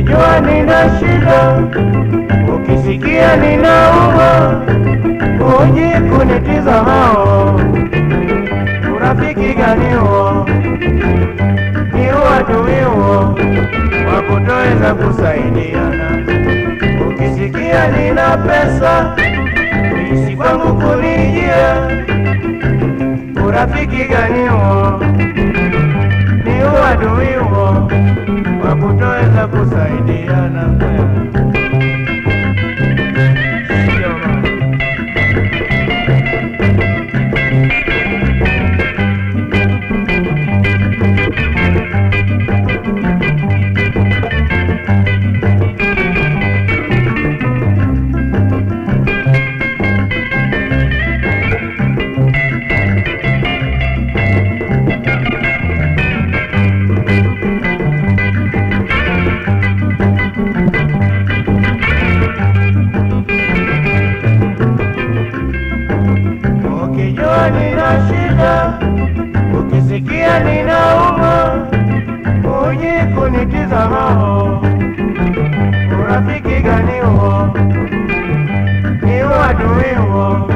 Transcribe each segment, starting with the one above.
Ukijua nina shida, ukisikia ninauma, uji kunitiza hao. Urafiki gani huo? Ni uadui huo wa kutoweza kusaidiana. Ukisikia nina pesa, uishi kwangu kunijia, urafiki gani huo? Ni uadui huo mabuto eza kusaidiana shida, ukisikia ninaumwa, uje kunitizama. Urafiki gani huo? Ni uadui huo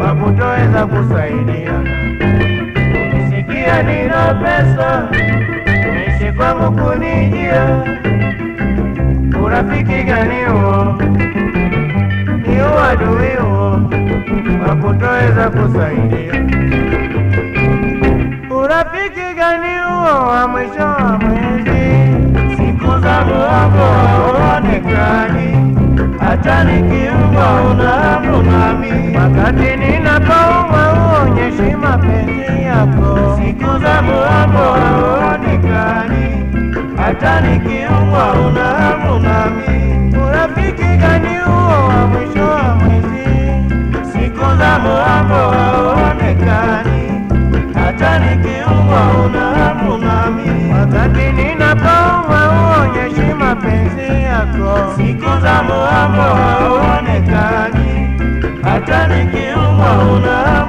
wa kutoweza kusaidia. Ukisikia nina pesa, ishi kwangu kunijia. Urafiki gani huo? Ni uadui huo wa kutoweza kusaidia. Wa mwisho wa mwezi? Siku za muambo hauonekani, hata nikiumwa unahamu nami. Wakati ninapoumwa uonyeshi mapenzi yako. Siku za muambo hauonekani, hata nikiumwa unahamu Siku za muambo hauonekani, hata nikiumwa unahamu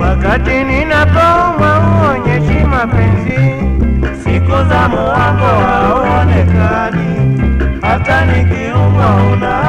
Wakati ninapoumwa uonyeshi mapenzi. Siku za mwanzo haonekani, hata nikiumwa una